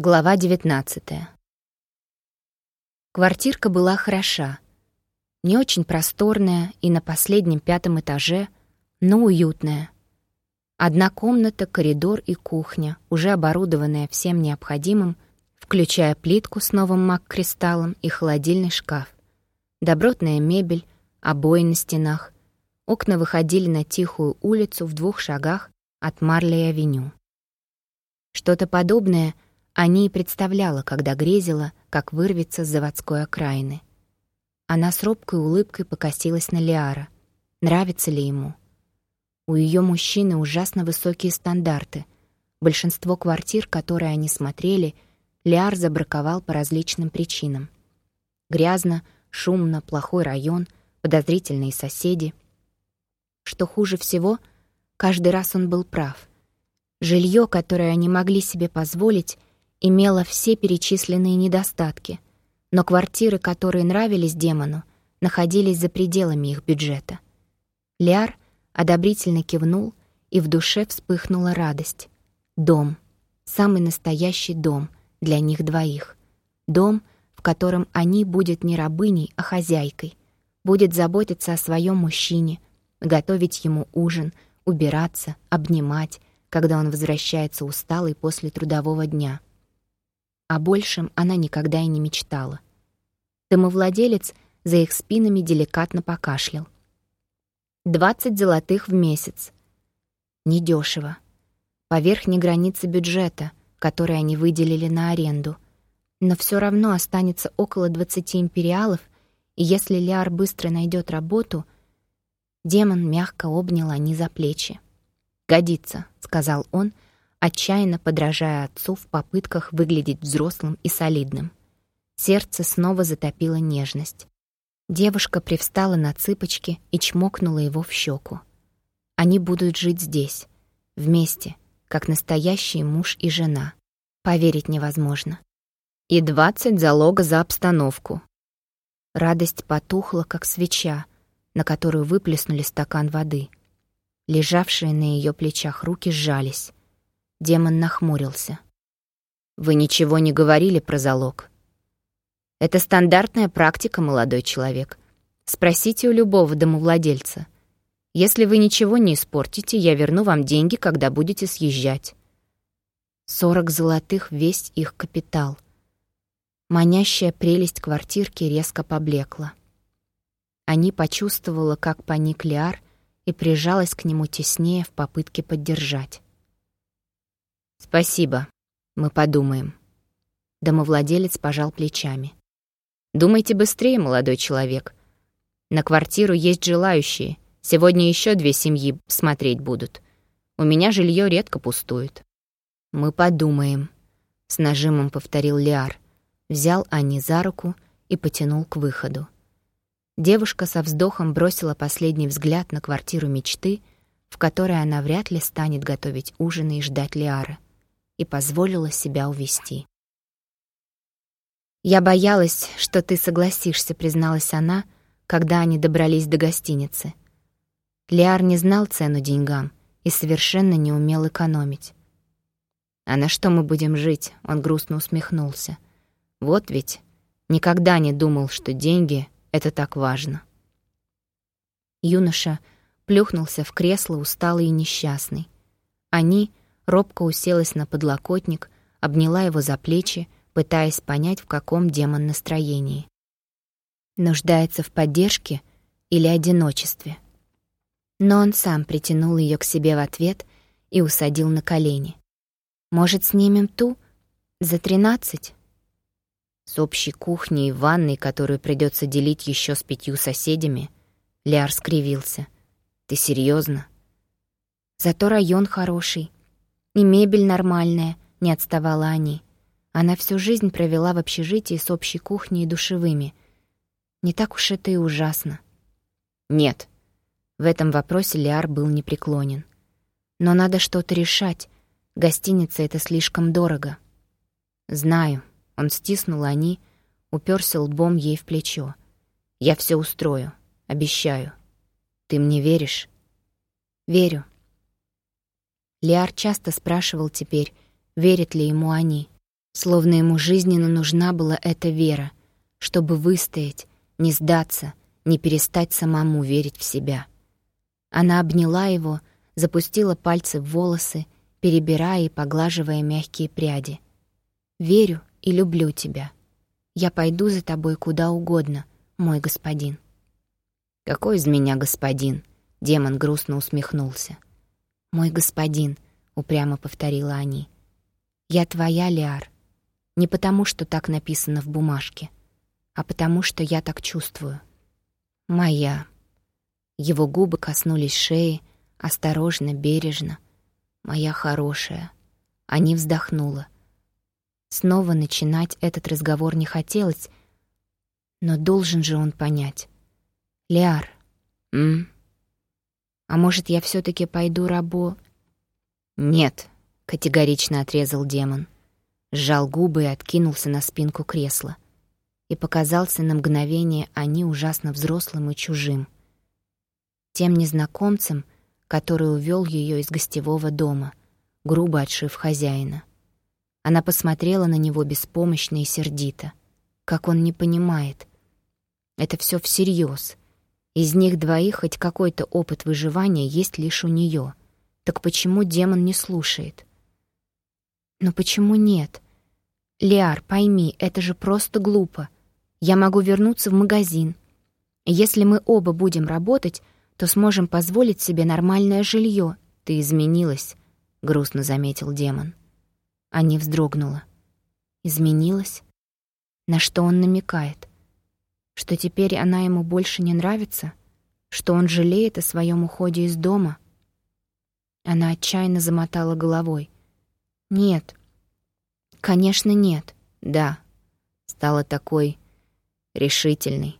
Глава 19 Квартирка была хороша. Не очень просторная и на последнем пятом этаже, но уютная. Одна комната, коридор и кухня, уже оборудованная всем необходимым, включая плитку с новым маг-кристаллом и холодильный шкаф. Добротная мебель, обои на стенах. Окна выходили на тихую улицу в двух шагах от Марли-авеню. Что-то подобное — Ани и представляла, когда грезила, как вырвется с заводской окраины. Она с робкой улыбкой покосилась на Лиара. Нравится ли ему? У ее мужчины ужасно высокие стандарты. Большинство квартир, которые они смотрели, Лиар забраковал по различным причинам. Грязно, шумно, плохой район, подозрительные соседи. Что хуже всего, каждый раз он был прав. Жилье, которое они могли себе позволить, имела все перечисленные недостатки, но квартиры, которые нравились демону, находились за пределами их бюджета. Ляр одобрительно кивнул, и в душе вспыхнула радость. Дом. Самый настоящий дом для них двоих. Дом, в котором они будет не рабыней, а хозяйкой. Будет заботиться о своем мужчине, готовить ему ужин, убираться, обнимать, когда он возвращается усталый после трудового дня — о большем она никогда и не мечтала. Домовладелец за их спинами деликатно покашлял. «Двадцать золотых в месяц. Недешево. По верхней границе бюджета, который они выделили на аренду. Но все равно останется около двадцати империалов, и если Лиар быстро найдет работу, демон мягко обнял они за плечи. «Годится», — сказал он, — отчаянно подражая отцу в попытках выглядеть взрослым и солидным. Сердце снова затопило нежность. Девушка привстала на цыпочки и чмокнула его в щеку. Они будут жить здесь, вместе, как настоящий муж и жена. Поверить невозможно. И двадцать залога за обстановку. Радость потухла, как свеча, на которую выплеснули стакан воды. Лежавшие на ее плечах руки сжались. Демон нахмурился. «Вы ничего не говорили про залог?» «Это стандартная практика, молодой человек. Спросите у любого домовладельца. Если вы ничего не испортите, я верну вам деньги, когда будете съезжать». Сорок золотых — весь их капитал. Манящая прелесть квартирки резко поблекла. Они почувствовала, как паник Лиар, и прижалась к нему теснее в попытке поддержать. «Спасибо. Мы подумаем». Домовладелец пожал плечами. «Думайте быстрее, молодой человек. На квартиру есть желающие. Сегодня еще две семьи смотреть будут. У меня жилье редко пустует». «Мы подумаем», — с нажимом повторил Лиар. Взял Ани за руку и потянул к выходу. Девушка со вздохом бросила последний взгляд на квартиру мечты, в которой она вряд ли станет готовить ужины и ждать Лиара и позволила себя увести. «Я боялась, что ты согласишься», — призналась она, когда они добрались до гостиницы. Лиар не знал цену деньгам и совершенно не умел экономить. «А на что мы будем жить?» — он грустно усмехнулся. «Вот ведь никогда не думал, что деньги — это так важно». Юноша плюхнулся в кресло, усталый и несчастный. Они робко уселась на подлокотник, обняла его за плечи, пытаясь понять, в каком демон настроении. Нуждается в поддержке или одиночестве. Но он сам притянул ее к себе в ответ и усадил на колени. «Может, снимем ту? За тринадцать?» С общей кухней и ванной, которую придется делить еще с пятью соседями, Ляр скривился. «Ты серьезно? Зато район хороший. И мебель нормальная, не отставала они. Она всю жизнь провела в общежитии с общей кухней и душевыми. Не так уж это и ужасно. Нет. В этом вопросе Лиар был непреклонен. Но надо что-то решать. Гостиница — это слишком дорого. Знаю. Он стиснул они, уперся лбом ей в плечо. Я все устрою. Обещаю. Ты мне веришь? Верю. Лиар часто спрашивал теперь, верят ли ему они. Словно ему жизненно нужна была эта вера, чтобы выстоять, не сдаться, не перестать самому верить в себя. Она обняла его, запустила пальцы в волосы, перебирая и поглаживая мягкие пряди. «Верю и люблю тебя. Я пойду за тобой куда угодно, мой господин». «Какой из меня господин?» — демон грустно усмехнулся. «Мой господин», — упрямо повторила они. «Я твоя, Лиар. Не потому, что так написано в бумажке, а потому, что я так чувствую. Моя». Его губы коснулись шеи, осторожно, бережно. «Моя хорошая». Они вздохнула. Снова начинать этот разговор не хотелось, но должен же он понять. «Лиар, м? А может, я все таки пойду рабо...» «Нет», — категорично отрезал демон. Сжал губы и откинулся на спинку кресла. И показался на мгновение они ужасно взрослым и чужим. Тем незнакомцем, который увел ее из гостевого дома, грубо отшив хозяина. Она посмотрела на него беспомощно и сердито. Как он не понимает. Это все всерьез. Из них двоих хоть какой-то опыт выживания есть лишь у нее. Так почему демон не слушает? Но почему нет? Лиар, пойми, это же просто глупо. Я могу вернуться в магазин. Если мы оба будем работать, то сможем позволить себе нормальное жилье. Ты изменилась, грустно заметил демон. Ани вздрогнула. Изменилась? На что он намекает? Что теперь она ему больше не нравится? Что он жалеет о своем уходе из дома? Она отчаянно замотала головой. Нет. Конечно, нет. Да. Стала такой решительной.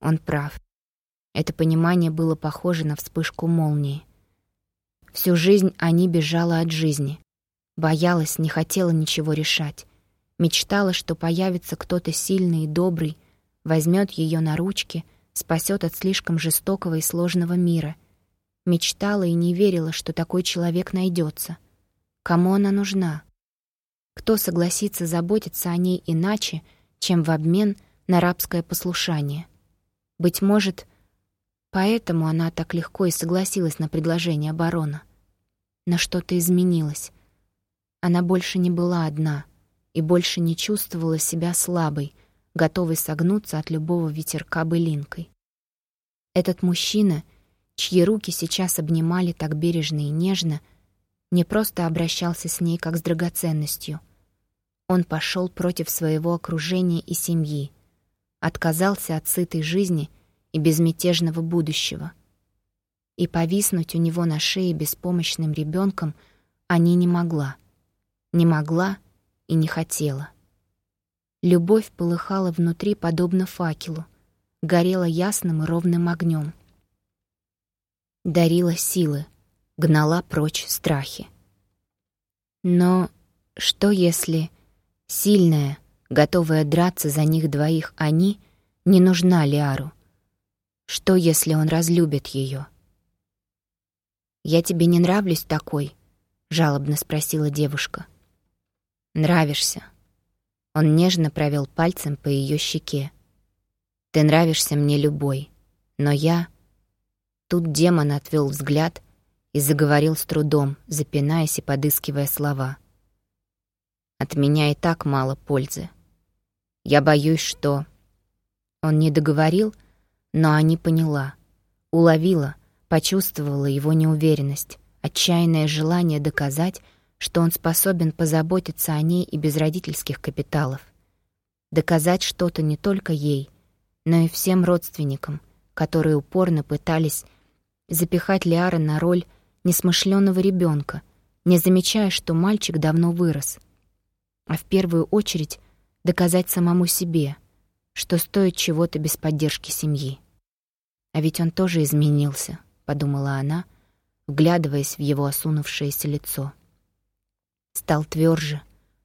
Он прав. Это понимание было похоже на вспышку молнии. Всю жизнь они бежала от жизни. Боялась, не хотела ничего решать. Мечтала, что появится кто-то сильный и добрый, возьмет ее на ручки, спасет от слишком жестокого и сложного мира. Мечтала и не верила, что такой человек найдется. Кому она нужна? Кто согласится заботиться о ней иначе, чем в обмен на рабское послушание? Быть может, Поэтому она так легко и согласилась на предложение барона. Но что-то изменилось. Она больше не была одна и больше не чувствовала себя слабой, готовой согнуться от любого ветерка былинкой. Этот мужчина, чьи руки сейчас обнимали так бережно и нежно, не просто обращался с ней как с драгоценностью. Он пошел против своего окружения и семьи, отказался от сытой жизни — и безмятежного будущего. И повиснуть у него на шее беспомощным ребенком они не могла. Не могла и не хотела. Любовь полыхала внутри, подобно факелу, горела ясным и ровным огнем. Дарила силы, гнала прочь страхи. Но что если сильная, готовая драться за них двоих они, не нужна Лиару? Что, если он разлюбит ее? «Я тебе не нравлюсь такой?» — жалобно спросила девушка. «Нравишься». Он нежно провел пальцем по ее щеке. «Ты нравишься мне любой, но я...» Тут демон отвел взгляд и заговорил с трудом, запинаясь и подыскивая слова. «От меня и так мало пользы. Я боюсь, что...» Он не договорил, — но Ани поняла, уловила, почувствовала его неуверенность, отчаянное желание доказать, что он способен позаботиться о ней и без родительских капиталов. Доказать что-то не только ей, но и всем родственникам, которые упорно пытались запихать Лиара на роль несмышленного ребенка, не замечая, что мальчик давно вырос. А в первую очередь доказать самому себе, что стоит чего-то без поддержки семьи. А ведь он тоже изменился, подумала она, вглядываясь в его осунувшееся лицо. Стал тверже,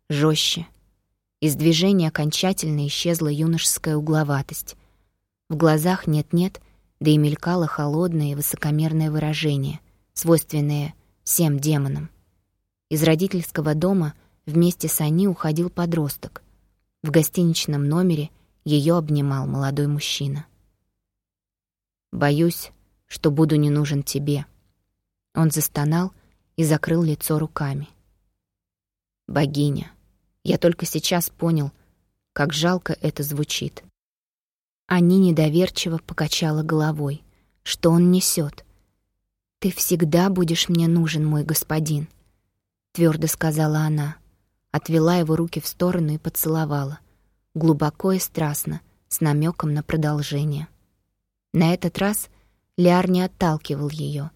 жестче. Из движения окончательно исчезла юношеская угловатость. В глазах нет-нет, да и мелькало холодное и высокомерное выражение, свойственное всем демонам. Из родительского дома вместе с Ани уходил подросток. В гостиничном номере ее обнимал молодой мужчина. «Боюсь, что буду не нужен тебе». Он застонал и закрыл лицо руками. «Богиня, я только сейчас понял, как жалко это звучит». Ани недоверчиво покачала головой. Что он несет? «Ты всегда будешь мне нужен, мой господин», — твердо сказала она. Отвела его руки в сторону и поцеловала. Глубоко и страстно, с намеком на продолжение. На этот раз Лиар не отталкивал ее,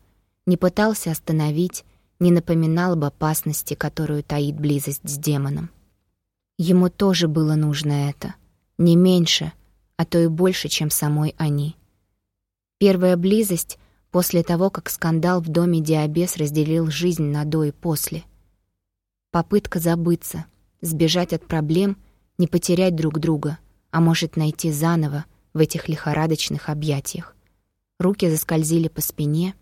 не пытался остановить, не напоминал об опасности, которую таит близость с демоном. Ему тоже было нужно это, не меньше, а то и больше, чем самой они. Первая близость после того, как скандал в доме Диабес разделил жизнь на до и после. Попытка забыться, сбежать от проблем, не потерять друг друга, а может найти заново в этих лихорадочных объятиях. Руки заскользили по спине,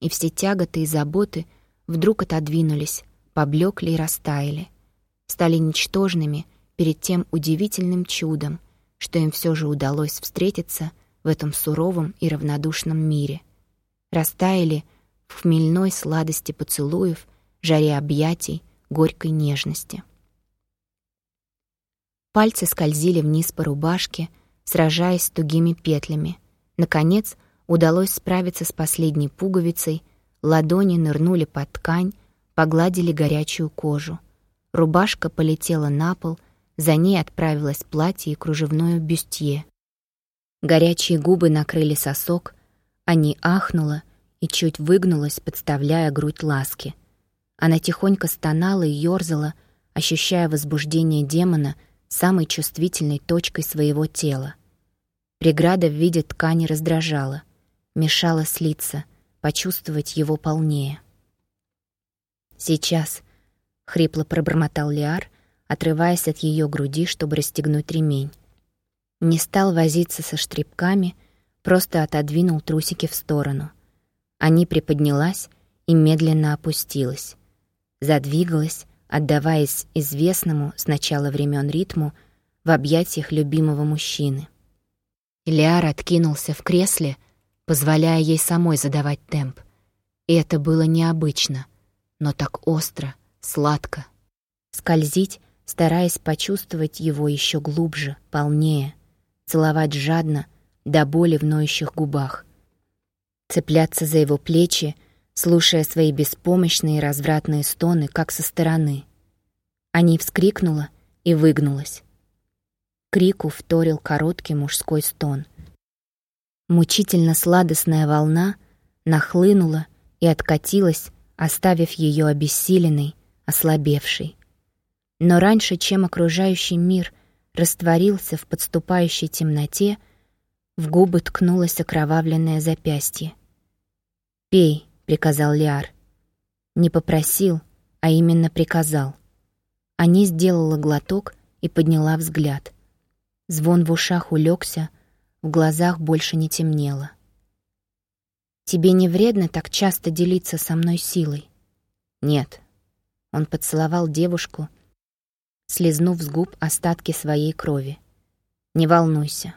и все тяготы и заботы вдруг отодвинулись, поблекли и растаяли, стали ничтожными перед тем удивительным чудом, что им все же удалось встретиться в этом суровом и равнодушном мире — растаяли в хмельной сладости поцелуев, жаре объятий, горькой нежности. Пальцы скользили вниз по рубашке, сражаясь с тугими петлями. Наконец, удалось справиться с последней пуговицей, ладони нырнули под ткань, погладили горячую кожу. Рубашка полетела на пол, за ней отправилось платье и кружевное бюстье. Горячие губы накрыли сосок, Ани ахнула и чуть выгнулась, подставляя грудь ласки. Она тихонько стонала и ёрзала, ощущая возбуждение демона самой чувствительной точкой своего тела. Преграда в виде ткани раздражала, мешала слиться, почувствовать его полнее. «Сейчас», — хрипло пробормотал Лиар, отрываясь от ее груди, чтобы расстегнуть ремень. Не стал возиться со штрипками — просто отодвинул трусики в сторону. Они приподнялась и медленно опустилась. Задвигалась, отдаваясь известному с начала времен ритму в объятиях любимого мужчины. Ильяр откинулся в кресле, позволяя ей самой задавать темп. И это было необычно, но так остро, сладко. Скользить, стараясь почувствовать его еще глубже, полнее, целовать жадно, до боли в ноющих губах. Цепляться за его плечи, слушая свои беспомощные развратные стоны, как со стороны. Они вскрикнула и выгнулась. Крику вторил короткий мужской стон. Мучительно сладостная волна нахлынула и откатилась, оставив ее обессиленной, ослабевшей. Но раньше, чем окружающий мир растворился в подступающей темноте, в губы ткнулось окровавленное запястье. «Пей», — приказал Лиар. Не попросил, а именно приказал. Ани сделала глоток и подняла взгляд. Звон в ушах улегся, в глазах больше не темнело. «Тебе не вредно так часто делиться со мной силой?» «Нет». Он поцеловал девушку, слезнув с губ остатки своей крови. «Не волнуйся,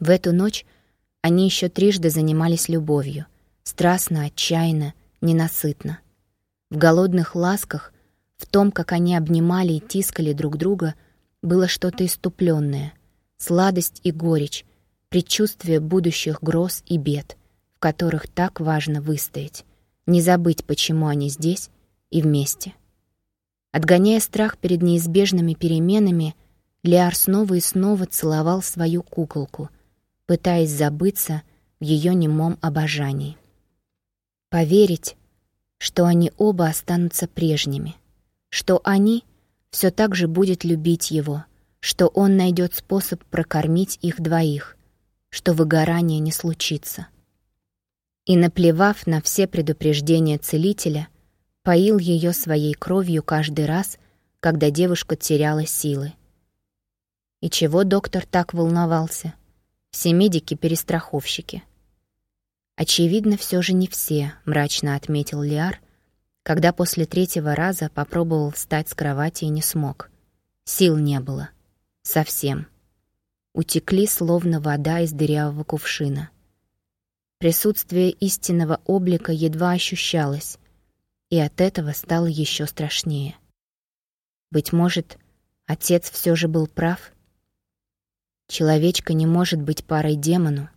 в эту ночь они еще трижды занимались любовью. Страстно, отчаянно, ненасытно. В голодных ласках, в том, как они обнимали и тискали друг друга, было что-то иступленное, сладость и горечь, предчувствие будущих гроз и бед, в которых так важно выстоять, не забыть, почему они здесь и вместе. Отгоняя страх перед неизбежными переменами, Лиар снова и снова целовал свою куколку — пытаясь забыться в ее немом обожании. Поверить, что они оба останутся прежними, что они все так же будет любить его, что он найдет способ прокормить их двоих, что выгорание не случится. И, наплевав на все предупреждения целителя, поил ее своей кровью каждый раз, когда девушка теряла силы. И чего доктор так волновался? Все медики — перестраховщики. Очевидно, все же не все, мрачно отметил Лиар, когда после третьего раза попробовал встать с кровати и не смог. Сил не было. Совсем. Утекли, словно вода из дырявого кувшина. Присутствие истинного облика едва ощущалось, и от этого стало еще страшнее. Быть может, отец все же был прав? Человечка не может быть парой демону.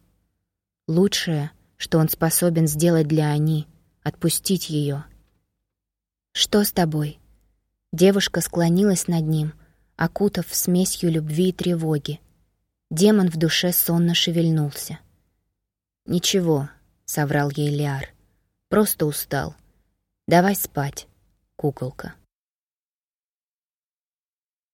Лучшее, что он способен сделать для Ани — отпустить ее. «Что с тобой?» Девушка склонилась над ним, окутав смесью любви и тревоги. Демон в душе сонно шевельнулся. «Ничего», — соврал ей Лиар. «Просто устал. Давай спать, куколка».